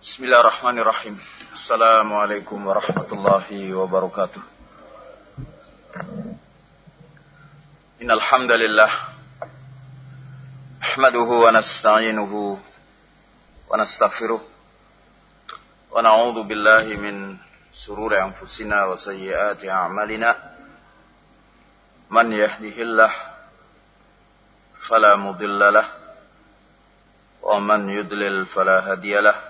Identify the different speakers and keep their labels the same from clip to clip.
Speaker 1: Bismillahirrahmanirrahim. Assalamualaikum warahmatullahi wabarakatuh. Innal hamdalillah nahmaduhu wa nasta'inuhu wa nastaghfiruh wa na'udzu billahi min sururi anfusina wa sayyiati a'malina. Man yahdihillah fala mudilla lah wa man yudlil fala hadiyalah.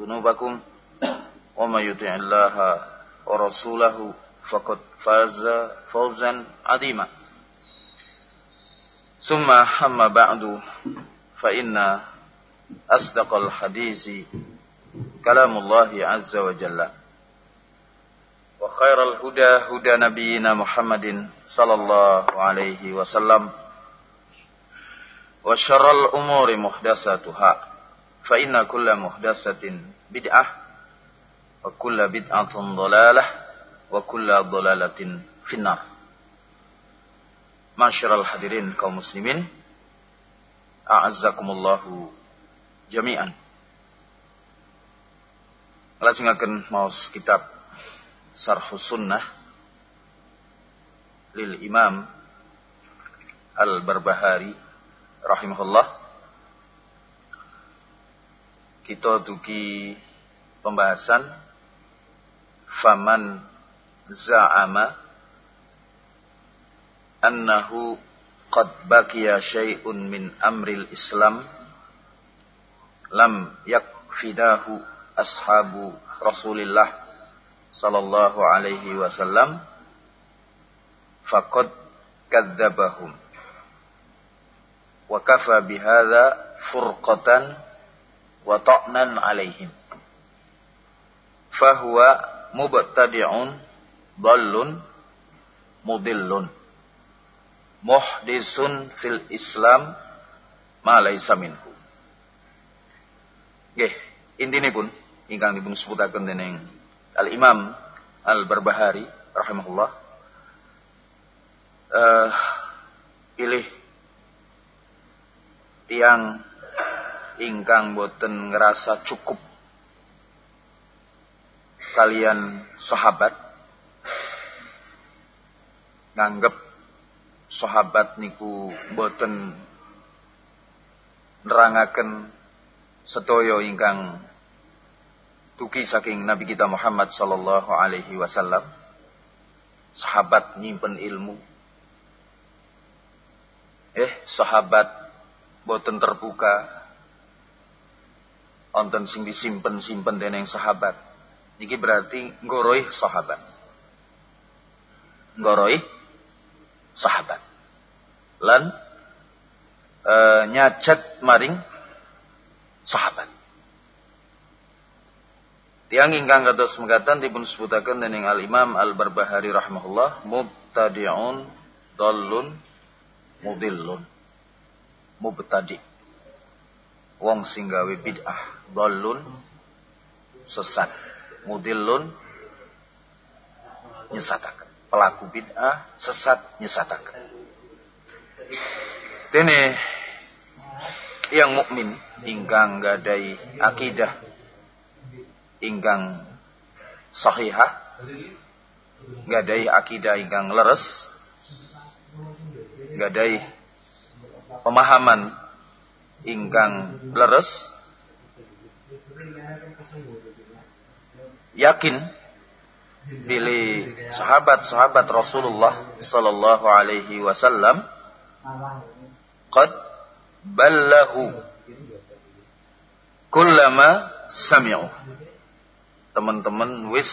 Speaker 1: ذنوبكم ومن يطع الله ورسوله فقد فاز فوزا عظيما ثم أما بعد فإن أصدق الحديث كلام الله عز وجل وخير الهدى هدى نبينا محمد صلى الله عليه وسلم وشر الأمور محدثاتها fa inna kulla muhdatsatin bid'ah wa kulla bid'atin dhalalah wa kulla dhalalatin finnar. Masyiral hadirin kaum muslimin a'azzakumullahu jami'an. Lajengaken maos kitab Sarh Sunnah lil Imam Al-Barbahari rahimahullah kita duki pembahasan. Faman za'ama annahu qad baqiya syai'un min amril islam lam yakfidahu ashabu rasulillah sallallahu alaihi wasallam faqad kadzabahum wa kafa bihadza furqatan wa ta'nan alaihim. Fahuwa mubtadi'un dallun mudillun. Muhdisun fil islam ma laisa minhu. Nggih intinipun ingkang dipun sebutaken dening Al Imam Al Barbahari rahimahullah. Uh, pilih tiang ingkang boten ngerasa cukup. Kalian sahabat nganggep sahabat niku boten nerangaken setoyo ingkang tuki saking Nabi kita Muhammad sallallahu alaihi wasallam. Sahabat nyimpen ilmu. Eh sahabat boten terbuka wonten sing disimpen-simpen dening sahabat. Niki berarti ngoroi sahabat. Ngoroi sahabat. Lan e, nyacet maring sahabat. Tiang ingkang kados mengatakan dipun sebutaken dening Al Imam Al Barbahari rahimahullah mubtadi'un dallun mudillun mubtadi' wong sing gawe bid'ah Dolun sesat mudilun nyesatakan pelaku bid'ah sesat nyesatakan dene yang mukmin ingkang gadai akidah ingkang sahihah gadai akidah ingkang leres gadai pemahaman ingkang leres yakin pilih sahabat-sahabat Rasulullah sallallahu alaihi wasallam. Qad ballahu kullama sami'u. Teman-teman wis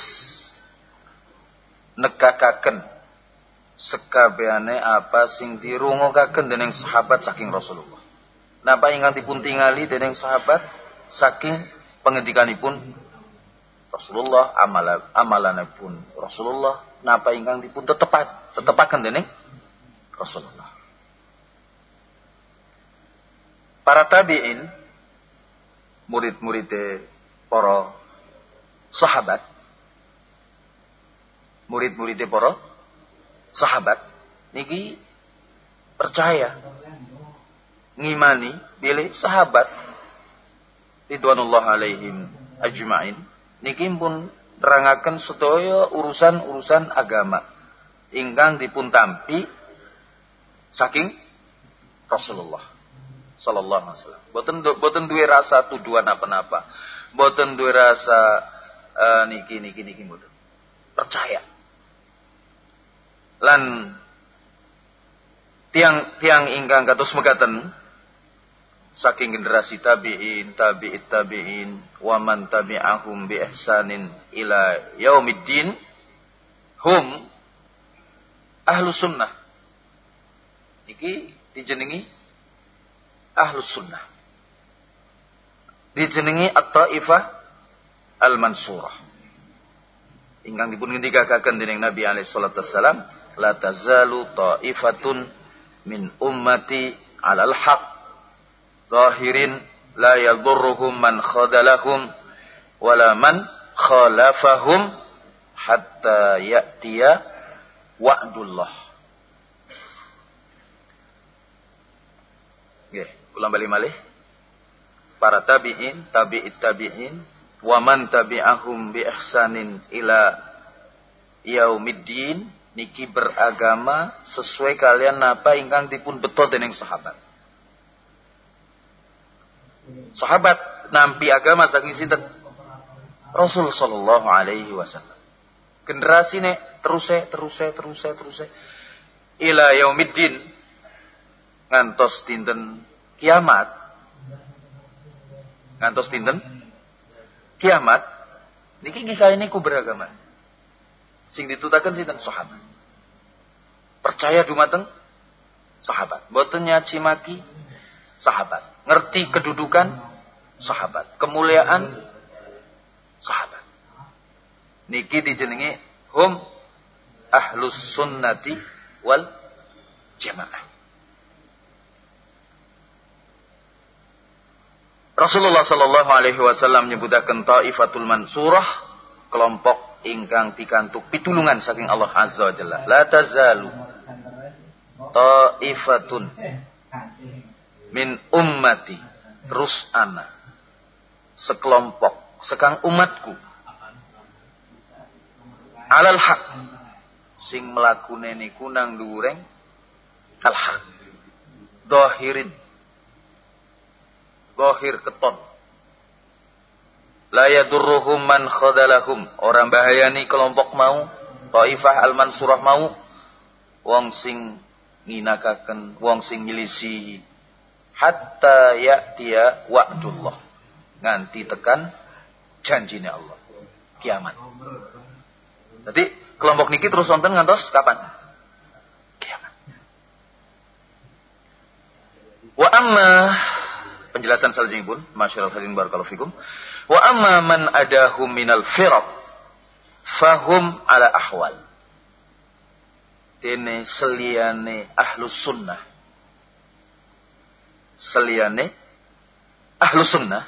Speaker 1: nekakaken sekabehane apa sing dirungokaken dening sahabat saking Rasulullah napa ingkang dipun tingali dening sahabat saking pengendikanipun Rasulullah amalan pun Rasulullah napa ingkang dipun tetepat tetepaken dening Rasulullah. Para tabi'in murid-murid para sahabat murid-murid para sahabat niki percaya ngimani pilih sahabat ridwanullah alaihim ajmain niki pun nerangaken sedaya urusan-urusan agama ingkang dipun tampi saking Rasulullah sallallahu alaihi wasallam. Boten boten duwe rasa tuduhan apa-apa. Boten duwe rasa uh, niki niki niki boten. Percaya. Lan tiang tiang ingkang kados mekaten saking generasi tabi'in, tabi'it tabi'in, wa man tabi'ahum bi ihsanin ila yaumiddin, hum ahlu sunnah. Iki dijenengi ahlu sunnah. Dijenengi at-taifah al-mansurah. Ingkang dipun ngendikaken dening Nabi alaihi salatu wassalam, la tazalu taifatun min ummati alal haq zahirin la yadurruhum man khadalahum wala man khalafahum hatta ya'tiya wa'dullah. Nggih, ulang balik malih. Para tabi'in, tabi'it tabi'in, wa man tabi'ahum bi ihsanin ila yaumiddin niki beragama sesuai kalian apa ingkang dipun betul dening sahabat. Sahabat nampi agama saking sinten? Rasul sallallahu alaihi wasallam. Generasi ne terus terus terus terus ila yaumiddin ngantos dinten kiamat. Ngantos dinten kiamat niki kali niku beragama. Sing ditutaken sinten sahabat. Percaya dumateng sahabat. Boten nyaci maki sahabat. Ngerti kedudukan sahabat. Kemuliaan sahabat. Niki dijenengi hum ahlus sunnati wal jamaah. Rasulullah sallallahu alaihi wasallam nyebutaken taifatul mansurah kelompok ingkang pikantuk pitulungan saking Allah azza wa jalla. La tazalu taifatun min ummati rus'ana. Sekelompok sekang umatku. Alal haq. Sing melakune niku nang dhuwuring al haq. Dohirin dohir keton. La yadurruhum man khadalahum. Orang bahayani kelompok mau taifah al mansurah mau wong sing nginakaken wong sing nyelisi hatta ya'tiya wa'dullah. Nganti tekan janjinya Allah. Kiamat. Jadi kelompok niki terus nonton ngantos kapan? Kiamat. Wa amma penjelasan pun, masyaallah hadirin barakallahu fikum. Wa amma man adahum minal firaq fahum ala ahwal. Dene seliane ahlus sunnah seliyane ahlu sunnah.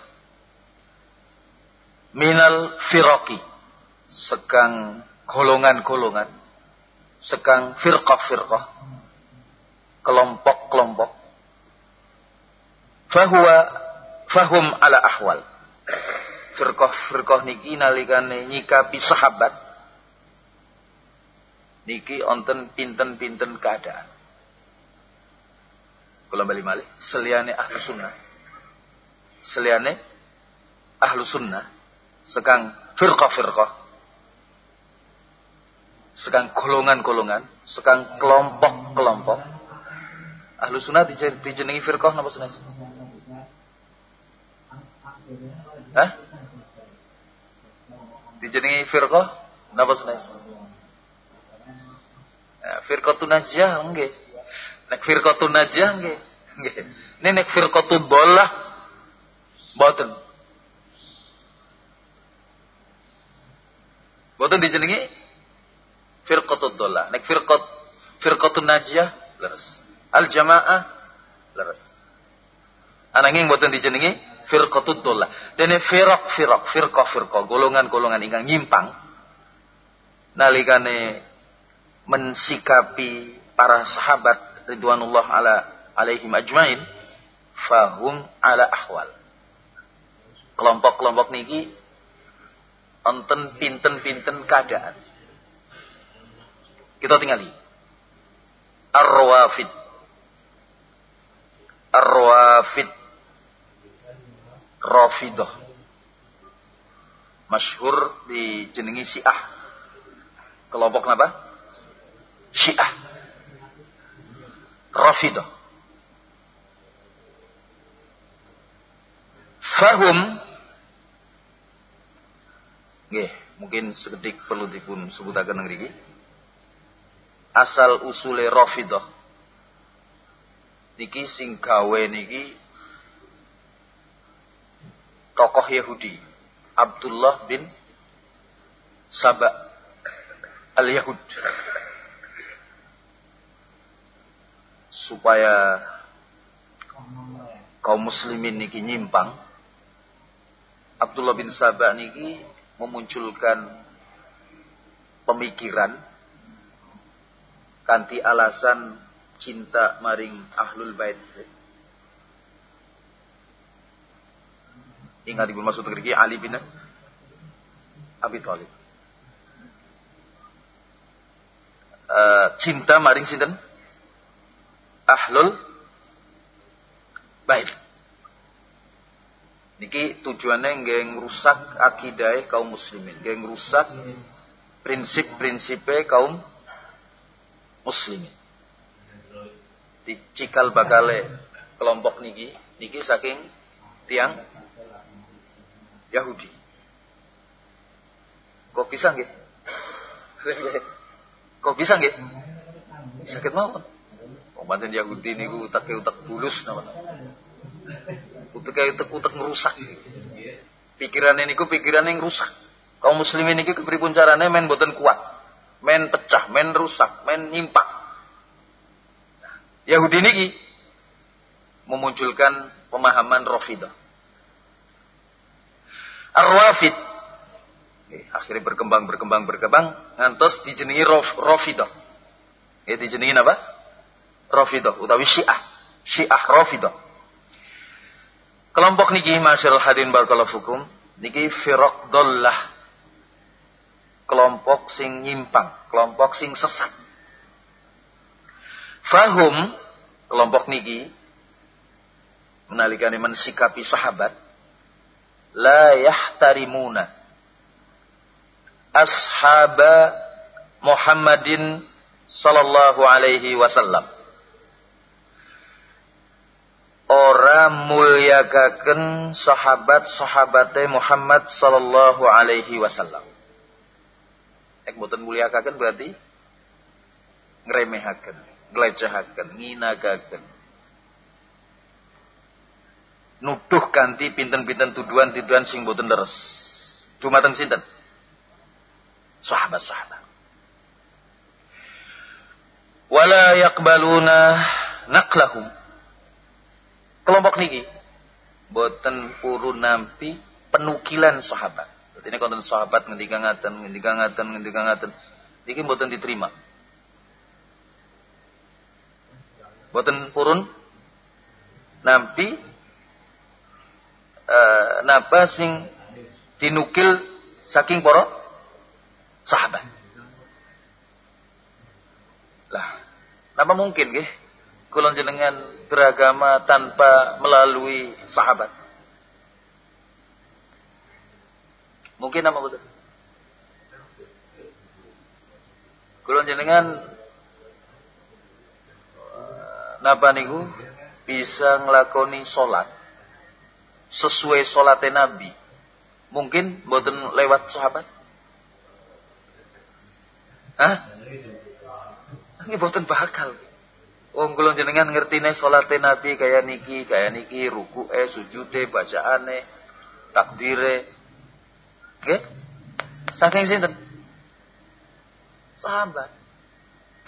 Speaker 1: Minal firaki sekang golongan-golongan. Sekang firqah-firqah. Kelompok-kelompok. Fahuwa fahum ala ahwal. Firqah-firqah niki nalikane nyikapi sahabat. Niki onten pinten-pinten keadaan kalau balik malih, seliane ahlu sunnah. Seliane ahlu sunnah. sekang firqah-firqah, sekang golongan-golongan, sekang kelompok-kelompok. Ahlu sunnah dijenengi firqah napa sunnah? Hah? Dijenengi firqah napa sunnah? Ya, firqatun najiyah nggih. Nek firqatun najiyah nggih. Nggih. Ini nek firqatun bolah boten. Boten dijenengi firqatud dolah. Nek firqat firqatun najiyah leres. Al jamaah leres. Ananging boten dijenengi firqatud dolah. Dene firaq firqah firqah golongan-golongan ingkang nyimpang nalikane mensikapi para sahabat ridwanullah ala alaihim ajmain fahum ala ahwal. Kelompok-kelompok niki enten pinten-pinten keadaan. Kita tinggali. Ar-Rawafid. Ar-Rawafid. Rafidah. Masyhur di jenengi Syiah. Kelompok apa? Syiah. Rafidah. Fahum Nggih, mungkin sekedik perlu dipun sebutaken ngriki. Asal usule Rafidah. Niki sing niki tokoh Yahudi, Abdullah bin Saba al-Yahud. Supaya kaum muslimin niki nyimpang, Abdullah bin Saba niki memunculkan pemikiran kanti alasan cinta maring ahlul bait. Ingat ibu maksud ngriki Ali bin Abi Thalib. Uh, cinta maring sinten? Ahlul bait. Niki tujuannya nggak ngerusak akidah kaum muslimin, nggak ngerusak prinsip-prinsipnya kaum muslimin. Di cikal bakale kelompok niki, niki saking tiang Yahudi. Kok bisa nggih? Kok bisa nggih? Sakit mawon. Pancen Yahudi niku utake utak bulus namanya utek utek utek ngerusak. Pikiran ini ku pikiran yang rusak. Kaum muslimin ini kepripun carane men boten kuat. Men pecah men rusak men nyimpak. Yahudi niki memunculkan pemahaman Rafidah Ar-Rafid. Akhirnya berkembang berkembang berkembang. Ngantos dijenengi Rafidah ya dijenengi apa Rafidah utawi Syiah Syiah Rafidah Kelompok niki masyarul hadin barakallahu fukum niki firaq dollah. Kelompok sing nyimpang, kelompok sing sesat. Fahum kelompok niki menalikane mensikapi sahabat la yahtarimuna ashaba Muhammadin sallallahu alaihi wasallam ora mulyakaken sahabat-sahabate Muhammad sallallahu alaihi wasallam. Ek boten mulyakaken berarti ngremehaken, nglecehaken, nginagaken. Nuduh kanthi pinten-pinten tuduhan-tuduhan sing boten leres. Dumateng sinten? Sahabat-sahabat. Wala yaqbaluna naqlahum kelompok niki boten purun nampi penukilan sahabat. Ini konten sahabat ngendika ngaten, ngendika ngaten, ngendika ngaten. Niki boten diterima. Boten purun nampi uh, napa sing dinukil saking para sahabat. Lah, napa mungkin nggih? Kulon jenengan beragama tanpa melalui sahabat. Mungkin apa betul? Kulon jenengan napa niku bisa ngelakoni sholat sesuai sholatnya Nabi. Mungkin boten lewat sahabat? Hah? Ini boten bakal. Wong kula jenengan ngertine salate Nabi kaya niki, kaya niki rukuke, sujude, bacaane, takbire. Nggih? Saking sinten? Sahabat.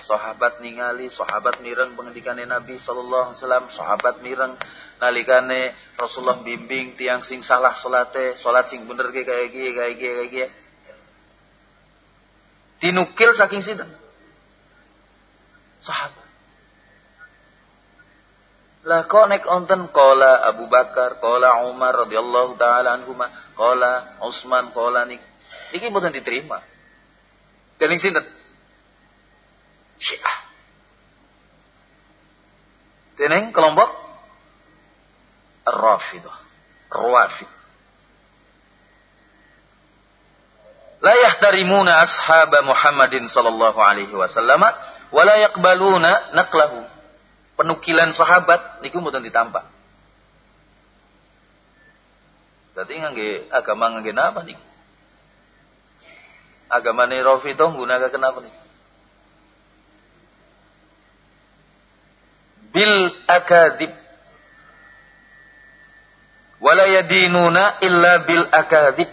Speaker 1: Sahabat ningali, sahabat mireng pengendikane Nabi sallallahu alaihi wasallam, sahabat mireng nalikane Rasulullah bimbing tiang sing salah salate, salat sing bener ge kaya iki, kaya iki, kaya iki. Dinukil saking sinten? Sahabat. Lah kok nek onten qala Abu Bakar, qala Umar radhiyallahu taala anhuma, qala Utsman, qala nik. Iki mboten diterima. Dening sinten? Syiah. Dening kelompok Rafidah. Rawafid. La yahtarimuna ashab Muhammadin sallallahu alaihi wasallam wa la yaqbaluna naqlahu penukilan sahabat niku mboten ditampak. Berarti ngangge agama ngangge apa nih? Agama nih Rafidah gunakan kenapa nih? Bil akadib. Wala yadinuna illa bil akadib.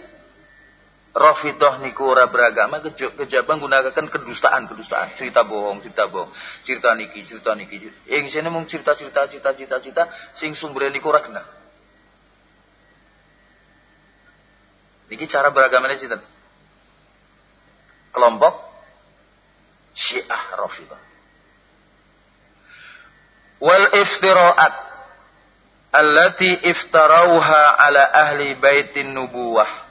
Speaker 1: Rafidah niku ora beragama kejabang gunakan kedustaan, kedustaan, cerita bohong, cerita bohong, cerita niki, cerita niki. Yang sini mung cerita-cerita, cerita-cerita, cerita sing sumbernya niku ora kena. Niki cara beragamanya sinten? Kelompok Syiah Rafidah. Wal iftira'at allati iftarauha ala ahli baitin nubuwah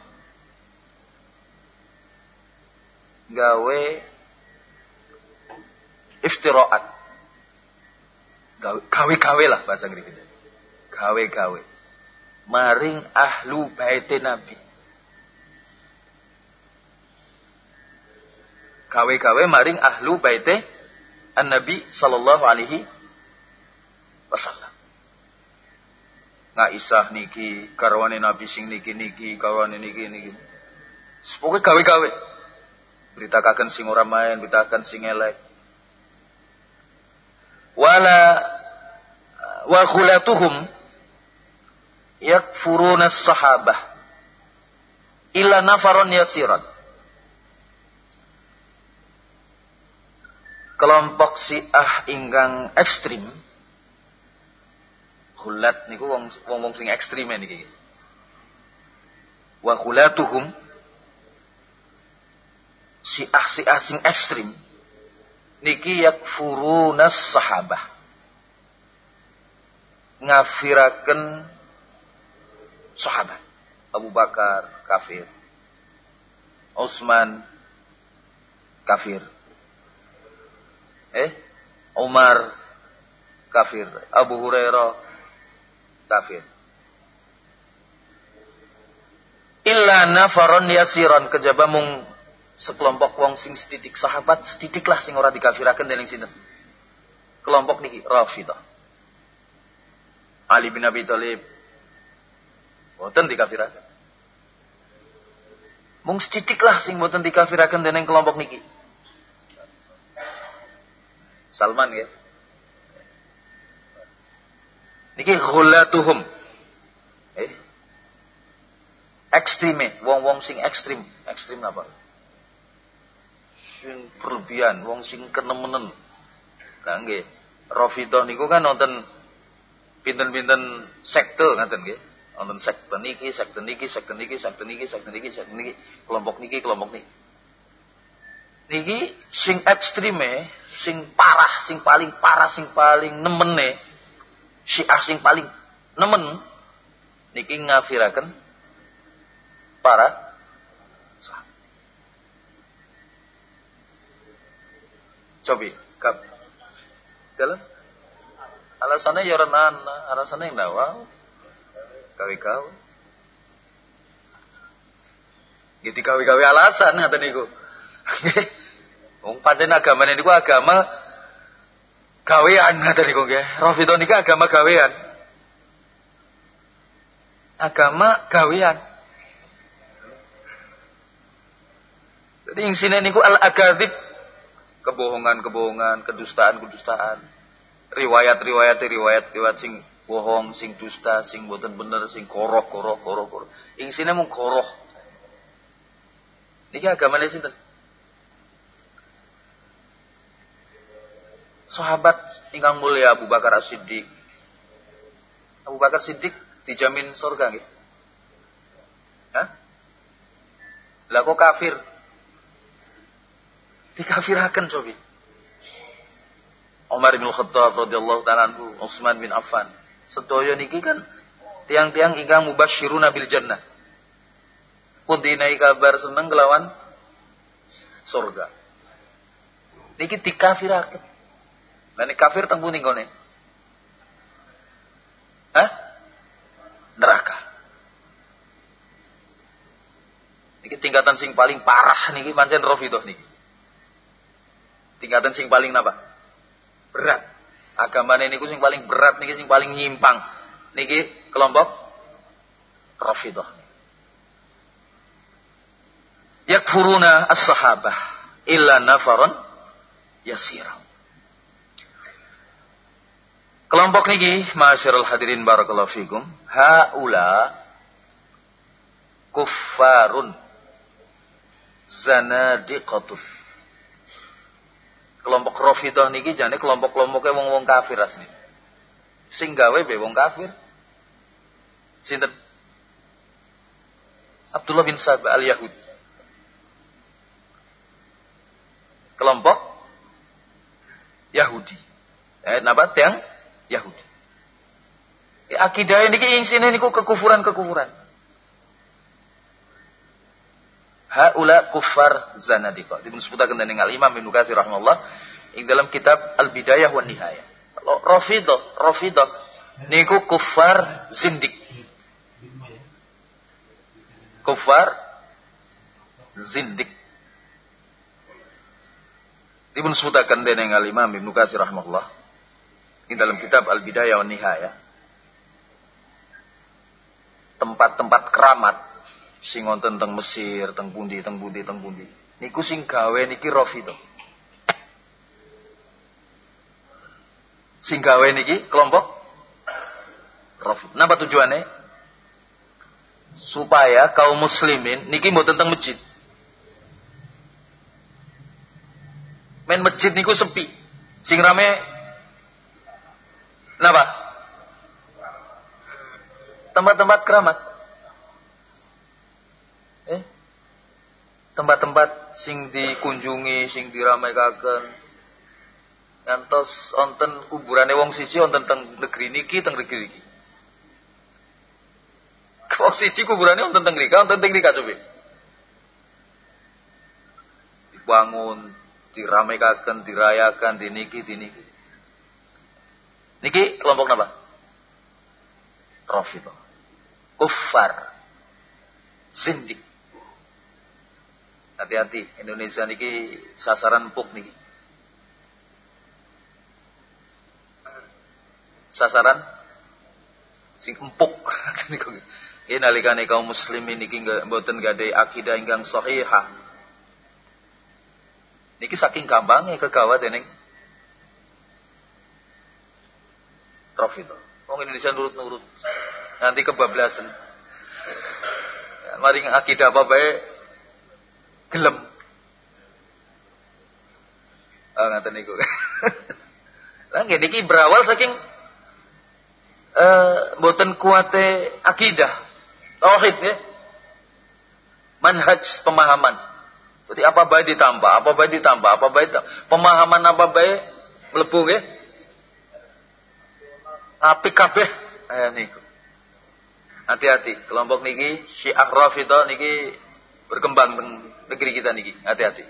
Speaker 1: gawe iftiraat. Gawe-gawe lah bahasa Inggris. Gawe-gawe. Maring ahlu baiti Nabi. Gawe-gawe maring ahlu baiti An-Nabi sallallahu alaihi wasallam. isah niki karwane Nabi sing niki niki karwane niki niki. Sepoke gawe-gawe beritakan sing ora main, beritakan sing elek. Wala wa khulatuhum yakfuruna sahabah illa nafaron yasiran. Kelompok ah ingkang ekstrim Hulat niku wong, wong sing ekstrim niki. Wa khulatuhum si si asing ekstrim. Niki yakfurunas sahabah. Ngafiraken sahabat Abu Bakar kafir. Utsman kafir. Eh? Umar kafir. Abu Hurairah kafir. Illa nafaron yasiran kejaba mung sekelompok wong sing sedidik sahabat sedidiklah sing ora dikafiraken dening sinten? Kelompok niki Rafidah Ali bin Abi Thalib. Boten dikafiraken mung sedidiklah sing boten dikafiraken dening kelompok niki. Salman ya. Niki ghulatuhum eh? Ekstreme wong-wong sing ekstrim. Ekstrim apa sing berlebihan, wong sing kenemenen. Lah nggih, Rafidah niku kan wonten pinten-pinten sekte ngaten nggih. Wonten sekte niki, sekte niki, sekte niki, sekte niki, sekte niki, sekte niki, kelompok niki, kelompok niki. Niki sing ekstreme, sing parah, sing paling parah, sing paling nemene, Syiah sing paling nemen niki ngafiraken para Cobi, kap. Dalam alasannya ya renana, alasannya yang dawal. Kawi kau. Gitu gawe-gawe alasan ngaten niku. Wong pancen agama niku agama gawean ngaten niku nggih. Rafidhah niku agama gawean. Agama gawean. Jadi yang sini niku al-akadzib kebohongan-kebohongan, kedustaan-kedustaan. Riwayat-riwayat riwayat riwayat sing bohong, sing dusta, sing boten bener, sing koroh, koroh, koroh, koroh. Ing sini mung koroh. Niki agamane sinten? Sahabat ingkang mulia Abu Bakar As-Siddiq. Abu Bakar Siddiq dijamin surga nggih. Lah kok kafir? Dikafiraken cobi. Umar bin Khattab radhiyallahu taala anhu, Utsman bin Affan. Sedaya niki kan tiang-tiang ingkang mubasyiruna bil jannah. Pun dinai kabar seneng kelawan surga. Niki dikafiraken. Lah nek kafir teng pundi nggone? Hah? Neraka. Niki tingkatan sing paling parah niki pancen Rafidhah niki. Tingkatan sing paling napa? Berat. Agamane niku sing paling berat niki sing paling nyimpang. Niki kelompok Rafidhah. Yakfuruna as-sahabah illa nafaran yasira. Kelompok niki, masyarul hadirin barakallahu fikum, haula kuffarun zanadiqatun. Kelompok Rafidah niki jane kelompok-kelompoknya wong-wong kafir asli. Sing gawe be wong kafir. Sinten? Abdullah bin Sab al-Yahudi. Kelompok Yahudi. Eh, napa tiang Yahudi. Ya, akidah ini isine niku kekufuran-kekufuran. Haula kuffar zanadiqah. Dipun sebutaken dening Al Imam Ibnu Katsir rahimahullah ing dalam kitab Al Bidayah wan Nihayah. Rafidah, Rafidah niku kuffar zindik. Kuffar zindik. Dipun sebutaken dening Al Imam Ibnu Katsir rahimahullah ing dalam kitab Al Bidayah wan Nihayah. Tempat-tempat keramat sing wonten teng Mesir, teng pundi, teng pundi, teng pundi. Niku sing gawe niki Rafidhah. Sing gawe niki kelompok Rafidhah. Napa tujuannya? Supaya kaum muslimin niki mboten teng masjid. Men masjid niku sepi. Sing rame napa? Tempat-tempat keramat. Tempat-tempat sing dikunjungi, sing diramaikan. Ngantos onten kuburane wong siji onten teng negeri niki teng negeri niki. Wong siji kuburane onten teng ngrika, onten teng ngrika coba. Dibangun, diramaikan, dirayakan, diniki, diniki. Niki kelompok napa? Rafidah. Kuffar. Zindik. Hati-hati, Indonesia niki sasaran empuk niki. Sasaran sing empuk niku. Ini nalikane kaum muslimin niki mboten gadai akidah ingkang sahihah. Niki saking gampangnya kegawa dening Rafidah. Wong Indonesia nurut-nurut. Nanti kebablasan. Ya, mari akidah apa baik gelem. Ah ngaten niku. Lah nggih niki berawal saking eh mboten kuate akidah. Tauhid ya. Manhaj pemahaman. Jadi apa baik ditambah, apa baik ditambah, apa baik pemahaman apa baik mlebu nggih. Api kabeh eh niku. Hati-hati, kelompok niki Syiah Rafidhah niki berkembang negeri kita niki. Hati-hati.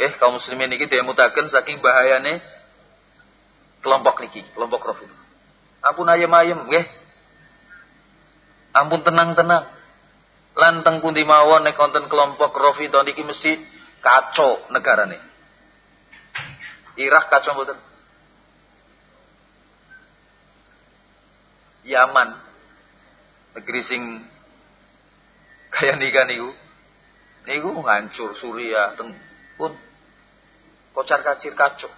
Speaker 1: Eh kaum muslimin niki demutaken saking bahayane kelompok niki, kelompok Rafidhah. Ampun ayem-ayem nggih. Ampun tenang-tenang. Lanteng pundi mawon nek konten kelompok Rafidhah niki mesti kacau negarane. Irak kacau mboten? Yaman negeri sing kaya nika niku. Niku hancur Suria teng pun. Kocar kacir kacau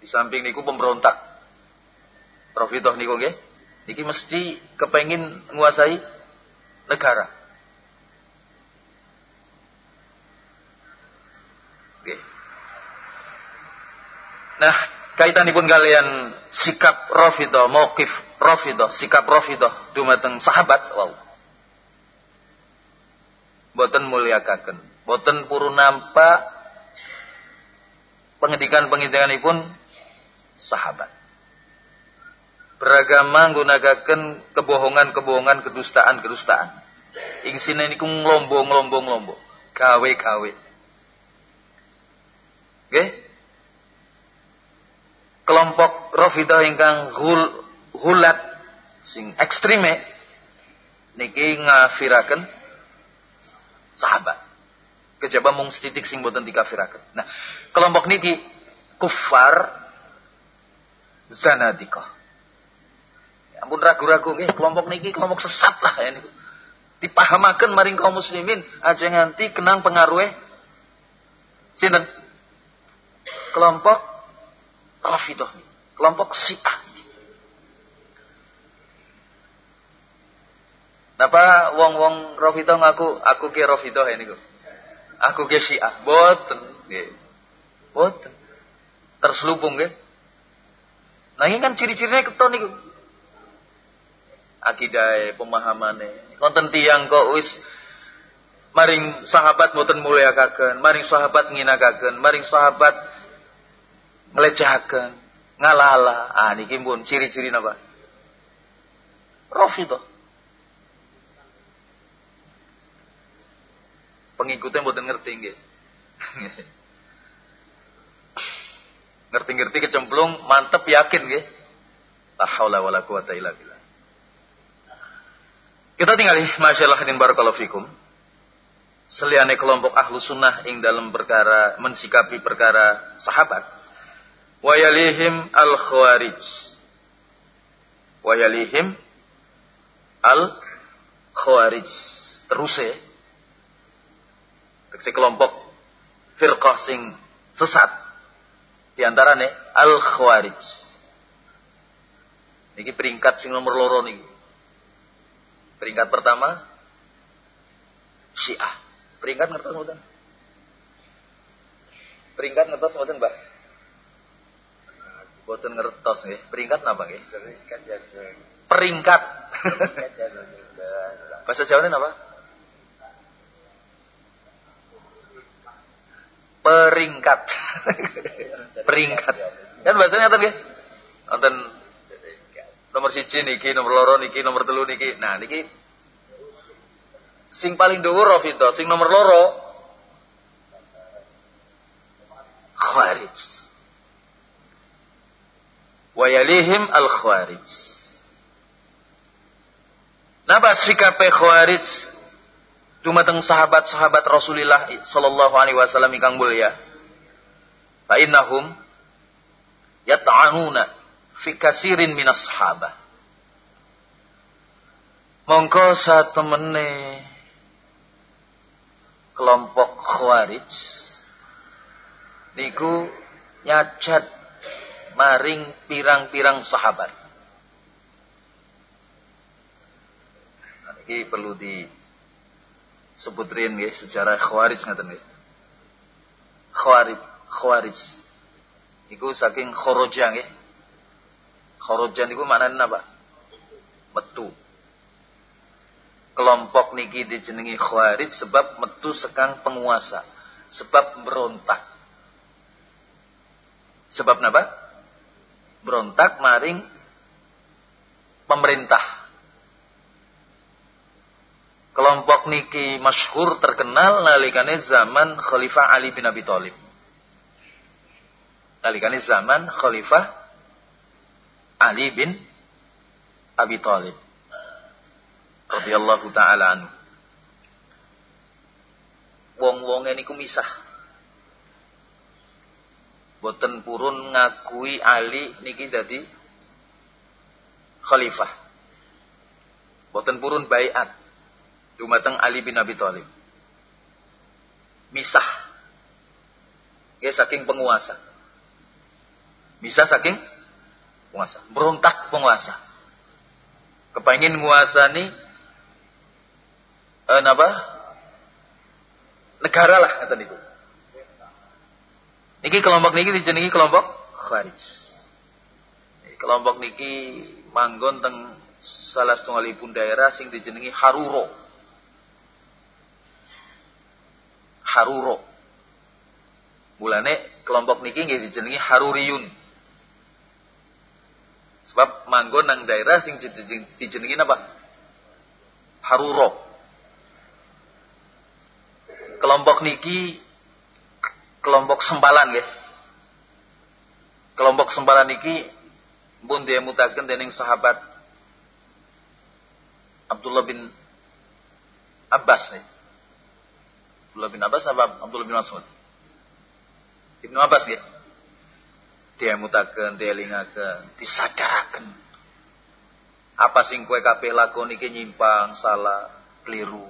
Speaker 1: di samping niku pemberontak. Rafidhah niku nggih. Niki mesti kepengin menguasai negara. Oke. Nah, kaitanipun kalian sikap Rafidah, mauqif Rafidah, sikap Rafidah dumateng sahabat, wow. Boten muliakaken, boten purun nampak pendidikan-pendidikanipun sahabat. Beragama menggunakan kebohongan-kebohongan, kedustaan-kedustaan. Ing sini niku nglombong-nglombong-nglombong, gawe-gawe. Oke? Kelompok Rafidah ingkang hul, hulat sing ekstreme niki ngafiraken sahabat. Kejaba mung sithik sing boten dikafiraken. Nah, kelompok niki kufar zanadikah. Ya ampun ragu-ragu nggih, kelompok niki kelompok sesat lah ya niku. Dipahamaken maring kaum muslimin aja nganti kenang pengaruhe sinten? kelompok Rafidah, kelompok Syiah. Napa wong-wong Rafidah ngaku aku ke Rafidah ini kok. Aku ke Syiah. Boten nggih. Boten. Terselubung nggih. Nah ini kan ciri-cirinya keton niku. Akidah pemahamane. Konten tiang kok wis maring sahabat boten mulyakaken, maring sahabat nginakaken, maring sahabat ngelecehaken, ngalala. Ah niki pun ciri-ciri napa? Rafidah. Pengikutnya mboten ngerti nggih. Ngerti-ngerti kecemplung, mantep yakin nggih. La haula wala quwata illa billah. Kita tinggali masyaallah hadin barakallahu fikum. Seliane kelompok ahlu sunnah ing dalam perkara mensikapi perkara sahabat wayalihim al khawarij wayalihim al khawarij terus ya si kelompok firqah sing sesat di antarane al khawarij niki peringkat sing nomor loro niki peringkat pertama Syiah peringkat ngertos mboten peringkat ngertos mboten Mbak Boten ngertos nggih. Peringkat napa nggih? Peringkat. Peringkat. Bahasa Jawa ini apa? Peringkat. Peringkat. Kan bahasanya nggih? Wonten nomor siji niki, nomor loro niki, nomor telu niki. Nah, niki sing paling dhuwur Rafidho, sing nomor loro Khawarij wayalihim al khawarij Napa sikape khawarij dumateng sahabat-sahabat Rasulullah sallallahu alaihi wasallam ingkang mulia fa innahum yat'anuna fi kasirin minas sahabah mongko satemene kelompok khawarij niku nyacat maring pirang-pirang sahabat. Nah, ini perlu disebutrin ya secara khawarij ngaten nggih. Khawarij, khawarij. Iku saking khoroja nggih. Khoroja niku maknane apa? Metu. Kelompok niki dijenengi khawarij sebab metu sekang penguasa, sebab berontak. Sebab napa? berontak maring pemerintah. Kelompok niki masyhur terkenal nalikane zaman Khalifah Ali bin Abi Thalib. Nalikane zaman Khalifah Ali bin Abi Thalib. radhiyallahu taala anhu. Wong-wong niku misah. Boten purun ngakui Ali niki dadi khalifah. Boten purun baiat dumateng Ali bin Abi Thalib. Misah. Ya saking penguasa. Misah saking penguasa. Berontak penguasa. Kepengin nguasani eh, apa? Negara lah kata niku. Niki kelompok niki dijenengi kelompok Khawarij. Kelompok niki manggon teng salah setunggalipun daerah sing dijenengi Haruro. Haruro. Mulane kelompok niki nggih dijenengi Haruriyun. Sebab manggon nang daerah sing dijenengi apa? Haruro. Kelompok niki kelompok sempalan nggih. Kelompok sempalan niki pun dia mutaken dening sahabat Abdullah bin Abbas nih. Abdullah bin Abbas apa Abdullah bin Mas'ud? Ibnu Abbas ya. Dia mutaken, dia lingaken, disadaraken. Apa sing kue kabeh lakoni ki nyimpang, salah, keliru.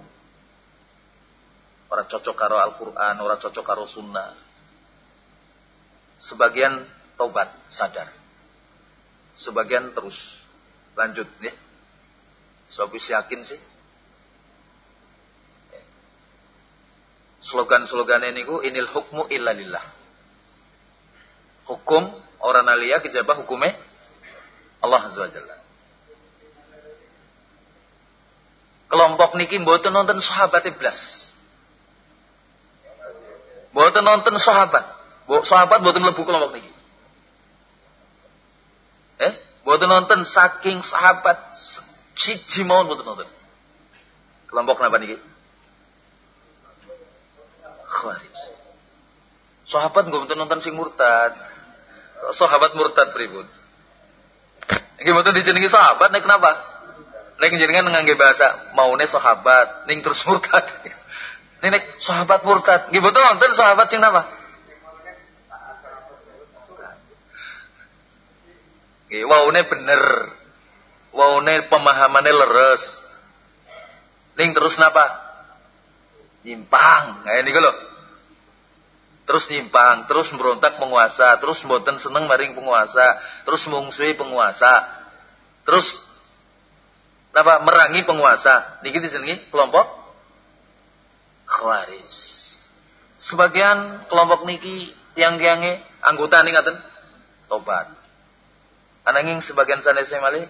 Speaker 1: Orang cocok karo Al-Quran, orang cocok karo sunnah. Sebagian tobat, sadar. Sebagian terus. Lanjut ya. Sebab yakin sih. Slogan-slogan ini ku inil hukmu illa. Hukum orang alia kejabah hukumnya Allah Azza Jalla. Kelompok niki mboten nonton sahabat iblis. Boten nonton sahabat. Sahabat boten mlebu kelompok niki. Eh, boten nonton saking sahabat siji mawon boten nonton. Kelompok napa niki? Khawarij. Sahabat nggak boten nonton sing murtad. Sahabat murtad pribun. Boten dijenengi sahabat nek kenapa? Nek jenengan ngangge bahasa maune sahabat ning terus murtad. Nenek sahabat murtad. Betul nonton sahabat sing napa? Waune bener. Waune pemahamannya leres. Ning terus napa? Nyimpang. Kayak niku lho. Terus nyimpang, terus merontak penguasa, terus mboten seneng maring penguasa, terus mungsuhi penguasa. Terus apa merangi penguasa. Niki disenengi kelompok Khawarij. Sebagian kelompok niki tiang-tiange anggota nih ngaten tobat. Ananging sebagian sana saya malih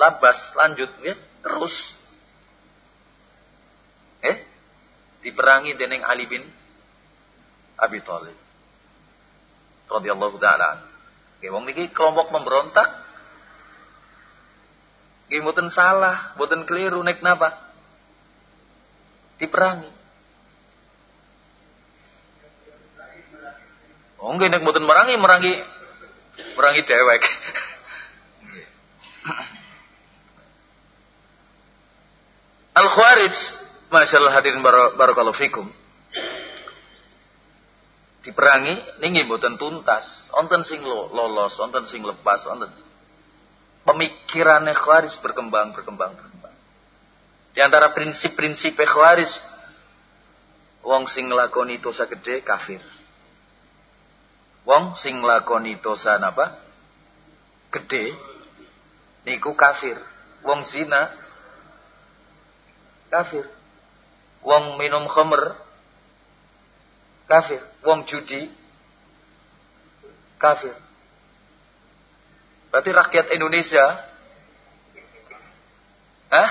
Speaker 1: labas lanjut ya terus eh diperangi dening Ali bin Abi Thalib radhiyallahu taala. Nggih wong niki kelompok pemberontak nggih mboten salah, mboten keliru nek napa? diperangi. Oh enggak nek mboten merangi, merangi merangi dewek. Al Khawarij, masyaallah hadirin barakallahu fikum. Diperangi ninggi mboten tuntas, wonten sing lolos, wonten sing lepas, wonten pemikirannya Khawarij berkembang, berkembang, berkembang. Di antara prinsip-prinsip khawarij wong sing lakoni dosa gede kafir. Wong sing lakoni dosa napa? Gede niku kafir. Wong zina kafir. Wong minum khamr kafir. Wong judi kafir. Berarti rakyat Indonesia Hah?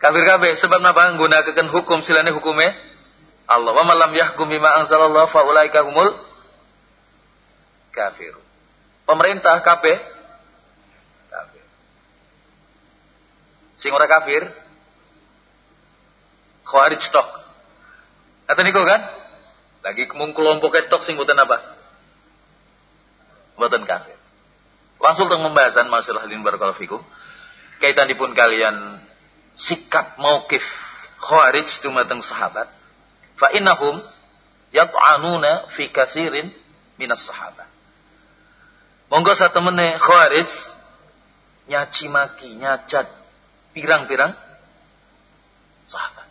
Speaker 1: Kafir kabeh sebab napa nggunakaken hukum silane hukume Allah. Wa malam yahkum bima anzalallah fa ulaika humul kafir. Pemerintah kabeh kafir. Sing ora kafir khawarij tok. Kata niku kan? Lagi mung kelompok tok sing mboten apa? Mboten kafir. Langsung tentang pembahasan masalah halin barakallahu fikum. Kaitanipun kalian sikap maukif khawarij dumateng sahabat. Fa innahum yat'anuna fi katsirin minas sahabat. Monggo satemene khawarij nyaci maki, nyacat pirang-pirang sahabat.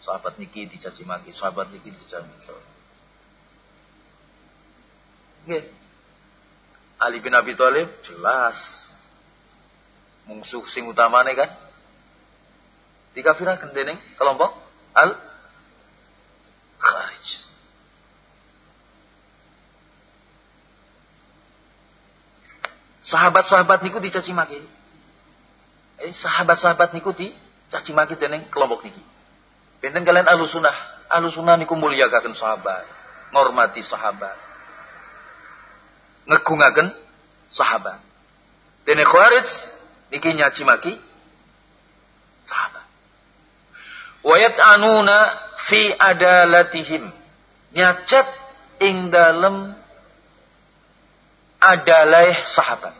Speaker 1: Sahabat niki dicaci maki, sahabat niki dicaci maki. Nggih. Ali bin Abi Thalib jelas musuh sing utamane kan dikafirahkan dening kelompok al kharij. Sahabat-sahabat niku dicaci maki. Eh, sahabat-sahabat niku dicaci maki dening kelompok niki. Benten kalian ahlu sunnah. Ahlu sunnah niku muliakan sahabat. Ngormati sahabat. Ngegungakan sahabat. Dene khawarij niki nyaci maki sahabat. Wayat anuna fi adalatihim. Nyacat ing dalem adalah sahabat.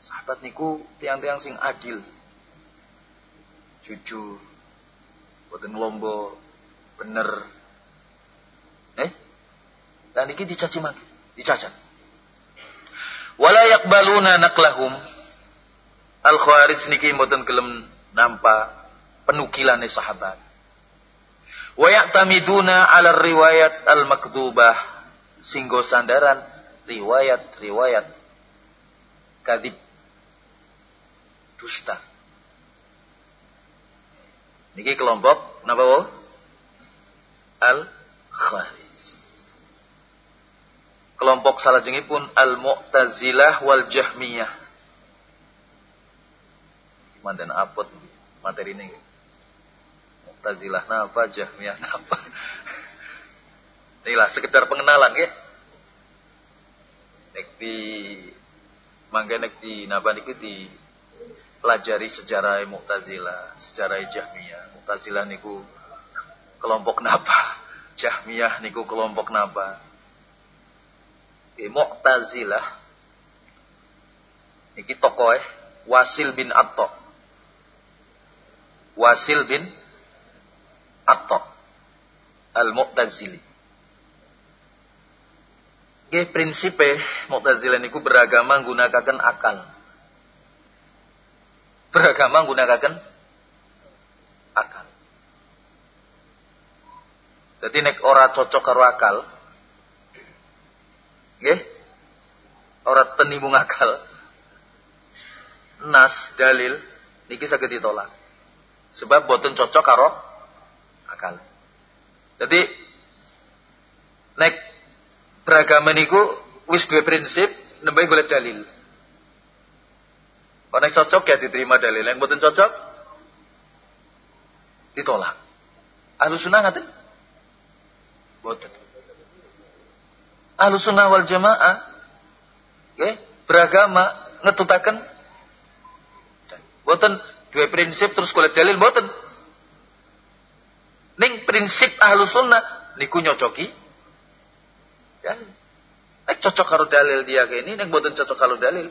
Speaker 1: Sahabat niku tiang-tiang sing adil. Jujur, boten lombo bener. Eh? Dan iki dicaci maki dicacat. Wala yaqbaluna naqlahum. Al khawarij niki mboten gelem nampa penukilane sahabat. Wa ya'tamiduna ala riwayat al makdubah singgo sandaran riwayat-riwayat kadib dusta Niki kelompok napa wo? Al Kharij. Kelompok pun Al Mu'tazilah wal Jahmiyah. Manten apot materi ini. Mu'tazilah napa, Jahmiyah napa. Inilah sekedar pengenalan ya. Nek di mangga nek di napa niku di pelajari sejarah Mu'tazilah, sejarah Jahmiyah. Mu'tazilah niku kelompok napa? Jahmiyah niku kelompok napa? Di Mu'tazilah niki tokoh eh Wasil bin Atto. Wasil bin Atto Al-Mu'tazili. Oke, prinsipnya Mu'tazilah niku beragama menggunakan akal beragama menggunakan akal. Jadi nek ora cocok karo akal, nggih? Ora tenimung akal. Nas dalil niki saged ditolak. Sebab boten cocok karo akal. Jadi nek beragama niku wis dua prinsip nembe golek dalil. Kalau cocok ya diterima dalil, yang bukan cocok ditolak. Ahlu sunnah ngaten? Boten. Ahlu sunnah wal jamaah okay, beragama ngetutakan boten dua prinsip terus kulit dalil boten. Ning prinsip ahlu sunnah niku nyocoki. Ya. Nek cocok karo dalil dia kayak ini, nek boten cocok karo dalil.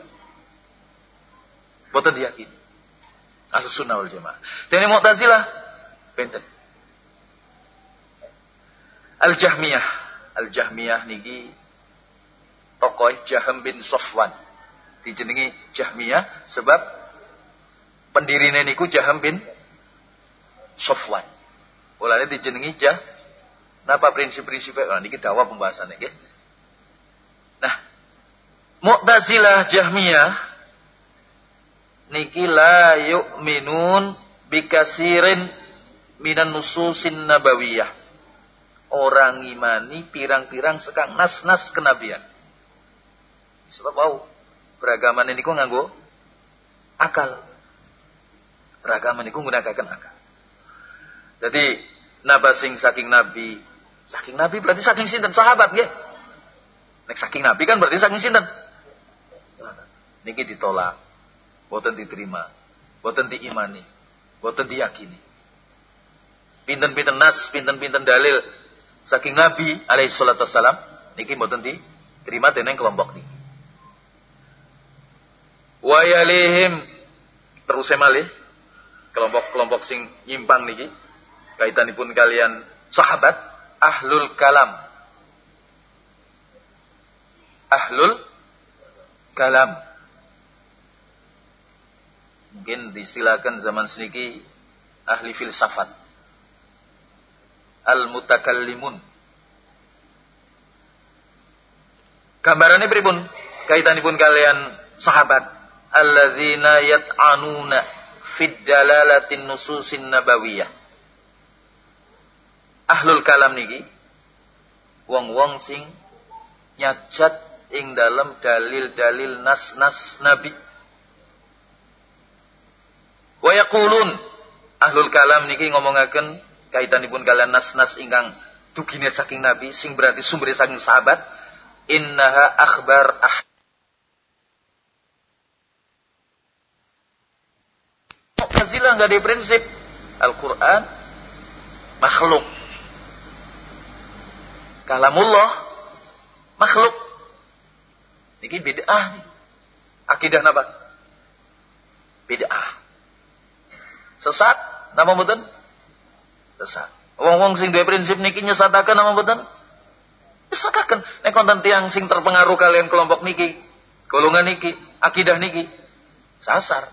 Speaker 1: Boten diyakini. Ahlu sunnah wal jamaah. Yang Mu'tazilah, benten. Al-Jahmiyah. Al-Jahmiyah niki tokoh Jaham bin Sofwan. Dijenengi Jahmiyah sebab pendirine niku Jaham bin Sofwan. Mulane dijenengi Jah Napa prinsip-prinsipnya? Nah, niki dawa pembahasannya nggih. Nah, Mu'tazilah Jahmiyah niki la yu'minun bikasirin minan nususin nabawiyah. Orang imani pirang-pirang sekang nas-nas kenabian. Sebab wow, beragaman ini kok nganggo akal. Beragaman niku nggunakaken akal. Jadi nabasing saking nabi, saking nabi berarti saking sinten sahabat nggih. Nek saking nabi kan berarti saking sinten. Niki ditolak boten diterima, boten diimani, boten diyakini. Pinten-pinten nas, pinten-pinten dalil saking Nabi alaihi salatu wassalam niki boten diterima dening kelompok niki. Wa yalihim terus malih kelompok-kelompok sing nyimpang niki kaitanipun kalian sahabat ahlul kalam. Ahlul kalam. Mungkin diistilahkan zaman sediki ahli filsafat. Al-mutakallimun. Gambarannya pripun? Kaitanipun kalian sahabat alladzina yat'anuna fid dalalatin nususin nabawiyah. Ahlul kalam niki wong-wong sing nyajat ing dalam dalil-dalil nas-nas nabi. Wa yaqulun. Ahlul kalam niki ngomongaken kaitanipun kalian nas-nas ingkang dugine saking nabi sing berarti sumber saking sahabat innaha akhbar ah Mu'tazilah nggak ada prinsip. Al-Quran makhluk. Kalamullah makhluk. Ini bid'ah nih. Akidah apa bid'ah sesat? Nama betul sesat. Wong-wong sing dua prinsip niki nyesatakan nama betul nyesatakan nek konten tiang sing terpengaruh kalian kelompok niki golongan niki akidah niki sasar.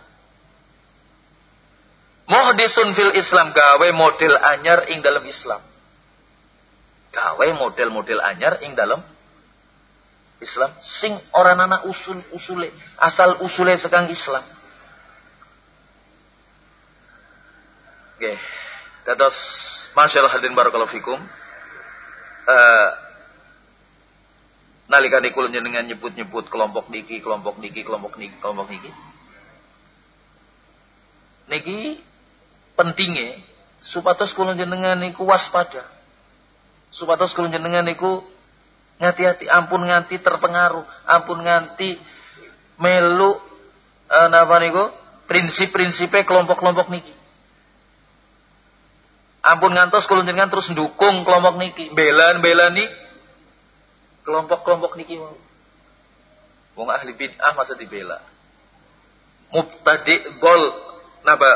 Speaker 1: Muhdisun fil Islam gawe model anyar ing dalam Islam. Gawe model-model anyar ing dalam Islam. Sing orang anak usul usule asal usule sekang Islam. Oke. Okay. Dados masyaallah hadirin barakallahu fikum. Uh, nalikane kula jenengan nyebut-nyebut kelompok niki, kelompok niki, kelompok niki, kelompok niki. Niki pentingnya supados kula jenengan niku waspada. Supados kula jenengan niku ngati-hati ampun nganti terpengaruh, ampun nganti melu uh, napa niku prinsip-prinsipe kelompok-kelompok niki. Ampun ngantos kula jenengan terus ndukung kelompok niki, belan-belani kelompok-kelompok niki mau. Wong ahli bid'ah masa dibela. Mubtadi bol napa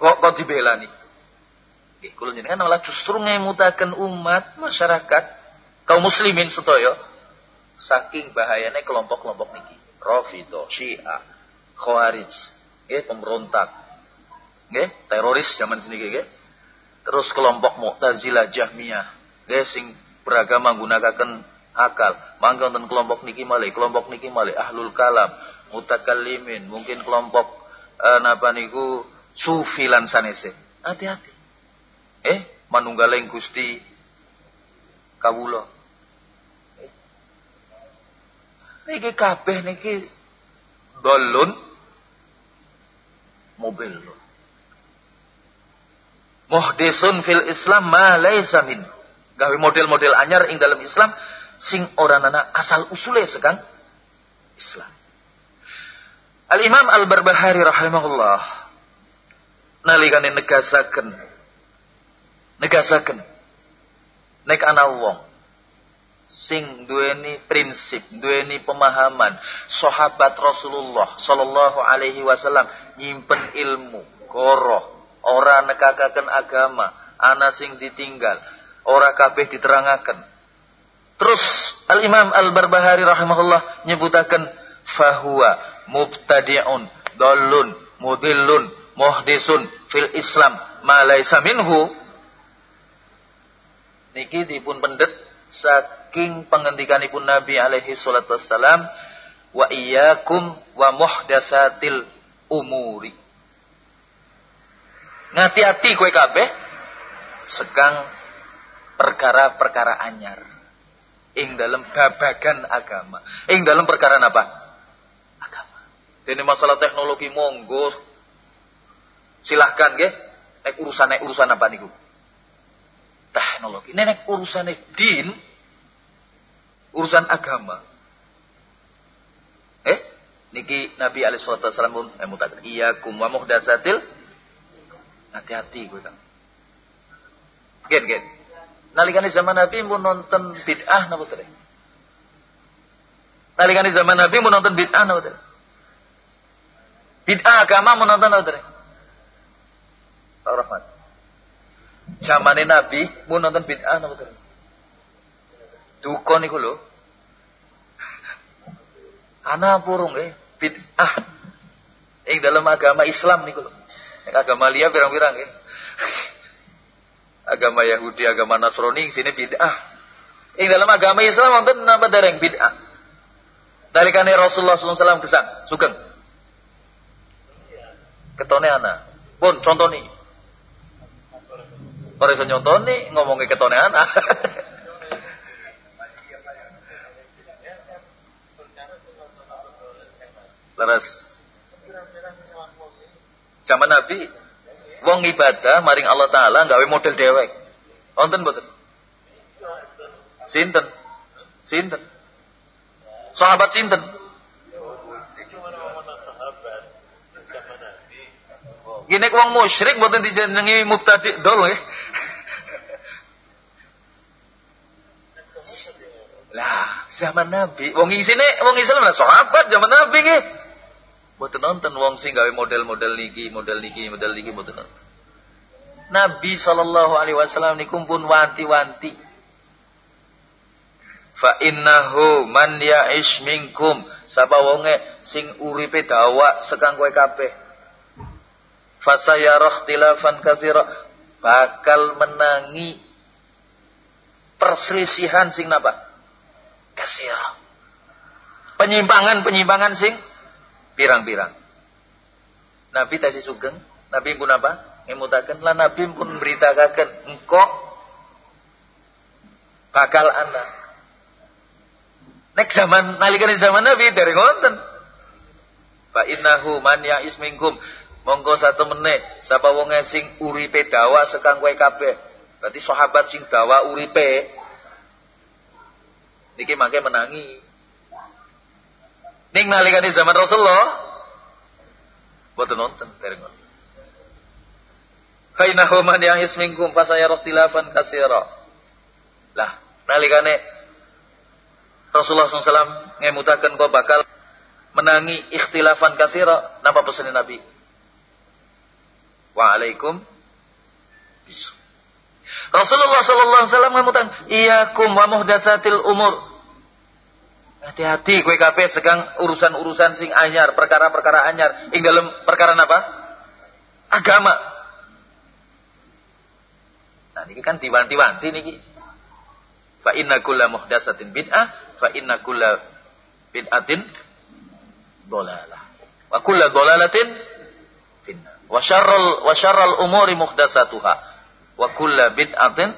Speaker 1: kok kok dibelani nggih kula jenengan malah justru ngemutaken umat masyarakat kaum muslimin sedaya saking bahayanya kelompok-kelompok niki Rafidho, Syiah, Khawarij, nggih pemberontak. Nggih, teroris zaman sini nggih. Terus kelompok Mu'tazilah, Jahmiyah, nggih sing beragama menggunakan akal. Mangga wonten kelompok niki malih, kelompok niki malih ahlul kalam, mutakallimin, mungkin kelompok uh, napa niku sufi lan sanese. Hati-hati. Eh, manunggaling Gusti kawula. Eh. Niki kabeh niki dolun mobil. Muhdisun fil Islam ma laisa min. Gawe model-model anyar ing dalam Islam sing ora nana asal usule sekang Islam. Al-Imam Al-Barbahari rahimahullah nalikane negasaken negasaken nek ana wong sing duweni prinsip, duweni pemahaman sahabat Rasulullah sallallahu alaihi wasallam nyimpen ilmu, goroh, ora nekakaken agama, ana sing ditinggal, ora kabeh diterangaken. Terus Al-Imam Al-Barbahari rahimahullah nyebutaken fahuwa mubtadi'un, dalun, mudillun, muhdisun fil Islam ma laisa minhu niki dipun pendet saking pengendikanipun Nabi alaihi salatu wassalam wa iyyakum wa muhdasatil umuri ngati-hati kowe kabeh sekang perkara-perkara anyar ing dalam babagan agama ing dalam perkara apa agama ini masalah teknologi monggo Silahkan nggih. Nek urusan nek urusan apa niku? Teknologi. Nek urusan din, urusan agama. Eh, niki Nabi alaihi salatu wasallam pun eh, iyyakum wa muhdatsatil hati-hati gue kan. Gen gen. Nalikane zaman Nabi pun nonton bid'ah napa tadi? Nalikane zaman Nabi pun nonton bid'ah napa tadi? Bid'ah agama menonton apa Pak Rahmat. Nabi mau nonton bid'ah napa to? Duka niku lho. Ana purung eh bid'ah. Ing dalam agama Islam niku lho. Agama liya pirang-pirang nggih. agama Yahudi, agama Nasrani sini bid'ah. Ing dalam agama Islam wonten napa dereng bid'ah. Dalikane Rasulullah SAW kesan, sugeng. Ketone ana. Pun contoh nih. Ora iso nyontoni ngomongke ketone ana. Leres. Zaman Nabi wong ibadah maring Allah taala gawe model dewek. Wonten mboten? Sinten? Sinten? Sahabat sinten? Gini wong musyrik mboten dijenengi mubtadi dol nggih. Lah, zaman Nabi, wong isine wong Islam lah sahabat zaman Nabi nggih. Mboten nonton wong sing gawe model-model niki, model niki, model niki mboten nonton. Nabi sallallahu alaihi wasallam niku pun wanti-wanti. Fa innahu man ya'ish minkum sapa wonge sing uripe dawa sekang kowe kabeh. Fasayarah tilafan katsira bakal menangi perselisihan sing napa? Kasira. Penyimpangan-penyimpangan sing pirang-pirang. Nabi tasi sugeng, Nabi pun apa? Ngemutaken lah Nabi pun beritakan engkau bakal anda. Nek zaman nalikan zaman Nabi dari ngonten. Fa innahu man ya'is minkum monggo satu meneh sapa wong sing uripe dawa sekang kowe kabeh. Berarti sahabat sing dawa uripe Niki mangke menangi. Ning nalikane zaman Rasulullah boten nonton dereng. Fainahu man yang ismingkum fasayara ikhtilafan katsira. Lah, nalikane Rasulullah SAW ngemutaken kau bakal menangi ikhtilafan kasira napa pesan Nabi Waalaikum bisu Rasulullah sallallahu alaihi wasallam ngemutan, "Iyakum wa muhdatsatil umur." Hati-hati kowe kabeh segang urusan-urusan sing anyar, perkara-perkara anyar ing dalam perkara apa? Agama. Nah, ini kan diwanti-wanti niki. Fa inna kulla muhdatsatin bid'ah, fa inna kulla bid'atin dolalah. Wa kulla dolalatin finnar. Wa syarrul wa syarrul umuri muhdatsatuha wa kulla bid'atin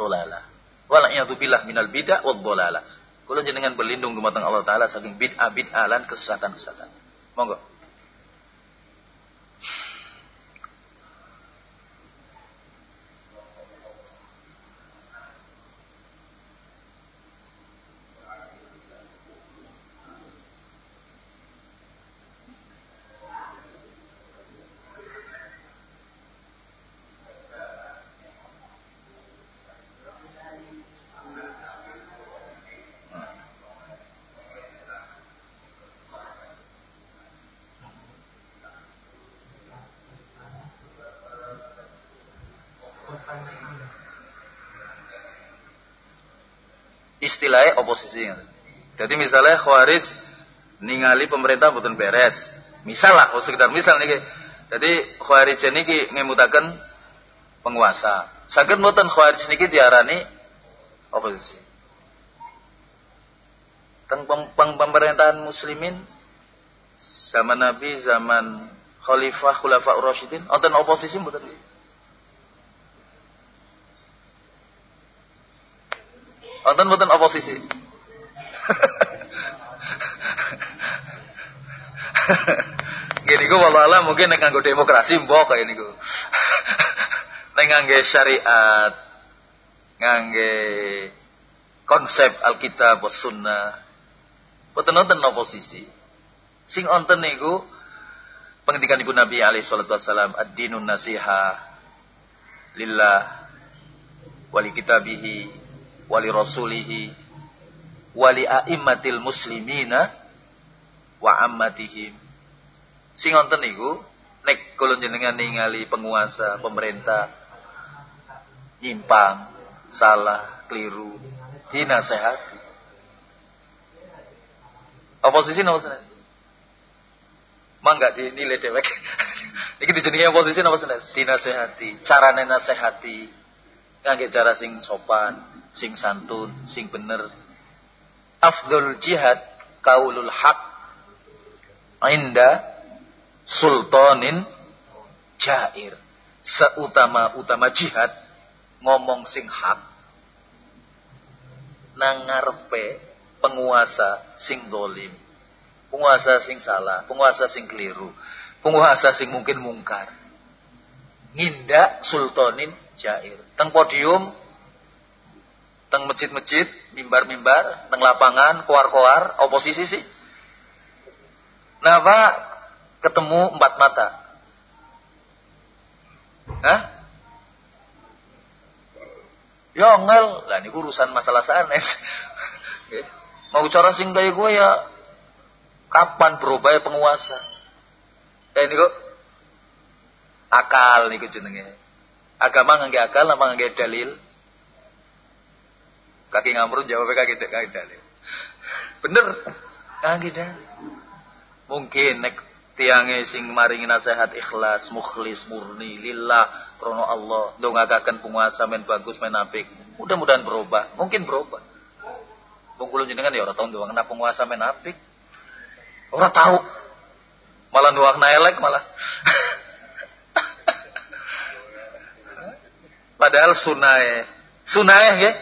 Speaker 1: dolala. Wala'iyadu billah minal bid'ah wa dolala. Kula jenengan berlindung dumateng Allah Ta'ala saking bid'ah bid'ah lan kesesatan-kesesatan. Monggo. Istilahnya oposisi. Jadi misalnya Khawarij ningali pemerintah bukan beres. Misal lah, oh sekitar misal nih. Jadi Khawarij ini ngemutakan penguasa. Sakit mboten Khawarij niki diarani oposisi. Teng pemerintahan muslimin zaman Nabi, zaman Khalifah Khulafa Rasyidin, wonten oposisi mboten? Wonten mboten oposisi. Gini gue walau mungkin nek nganggo demokrasi mbok kayak niku. nek ngangge syariat, ngangge konsep Alkitab was sunnah. Mboten wonten oposisi. Sing wonten niku pengendikan Ibu Nabi alaihi salatu wassalam ad-dinun nasiha lillah wali kitabihi wali rasulihi wali a'immatil muslimina wa ammatihim Sing wonten niku nek kula jenengan ningali penguasa, pemerintah nyimpang, salah, keliru, dinasehati. Oposisi napa senes? Mangga dinilai dewek. Iki dijenengi oposisi napa senes? Dinasehati, carane nasehati ngangge cara sing sopan, sing santun, sing bener. Afdul jihad kaulul haq inda sultanin jair. Seutama-utama jihad ngomong sing hak nang ngarepe penguasa sing dolim penguasa sing salah penguasa sing keliru penguasa sing mungkin mungkar ngindak sultanin jair teng podium teng masjid-masjid mimbar-mimbar teng lapangan koar-koar oposisi sih Napa ketemu empat mata Hah? Ya ngel, lah ini urusan masalah sanes. Mau cara sing kaya gue ya kapan berubah penguasa? Eh ini kok akal nih jenenge. Agama ngangge akal apa ngangge dalil? Kaki ngamrun jawab kaki kaki dalil. Bener, ngangge dalil. Mungkin nek tiange sing maringi nasihat ikhlas, mukhlis, murni, lillah, krono Allah dongakaken penguasa men bagus men apik. Mudah-mudahan berubah. Mungkin berubah. Wong kula jenengan ya ora tau ndongakna penguasa men apik. Ora tahu malah ndongakna elek malah padahal sunae sunae nggih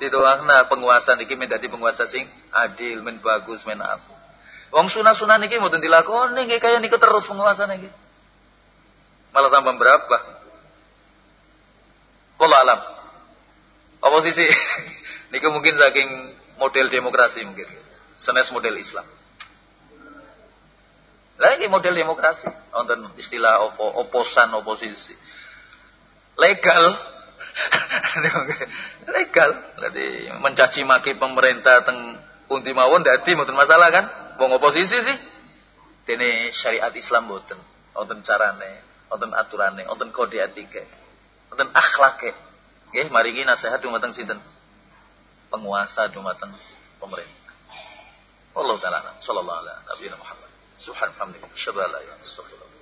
Speaker 1: didoakna penguasa niki men dadi penguasa sing adil men bagus men apik Wong sunah-sunah niki mboten dilakoni nggih kaya niku terus penguasa niki. Malah tambah berapa? Wallah alam. Oposisi. Niku mungkin saking model demokrasi mungkin. Senes model Islam. Lagi model demokrasi. Wonten istilah opo, oposan oposisi. Legal. Legal. Jadi mencaci maki pemerintah teng pundi mawon dadi mboten masalah kan? Wong oposisi sih. Dene syariat Islam mboten. Wonten carane, wonten aturane, wonten kode etika. Mboten akhlake. Nggih, maringi nasihat dumateng sinten? Penguasa dumateng pemerintah. Wallahu taala sallallahu alaihi wa sallam Muhammad. Subhanallah. Syabala ya. Astagfirullah.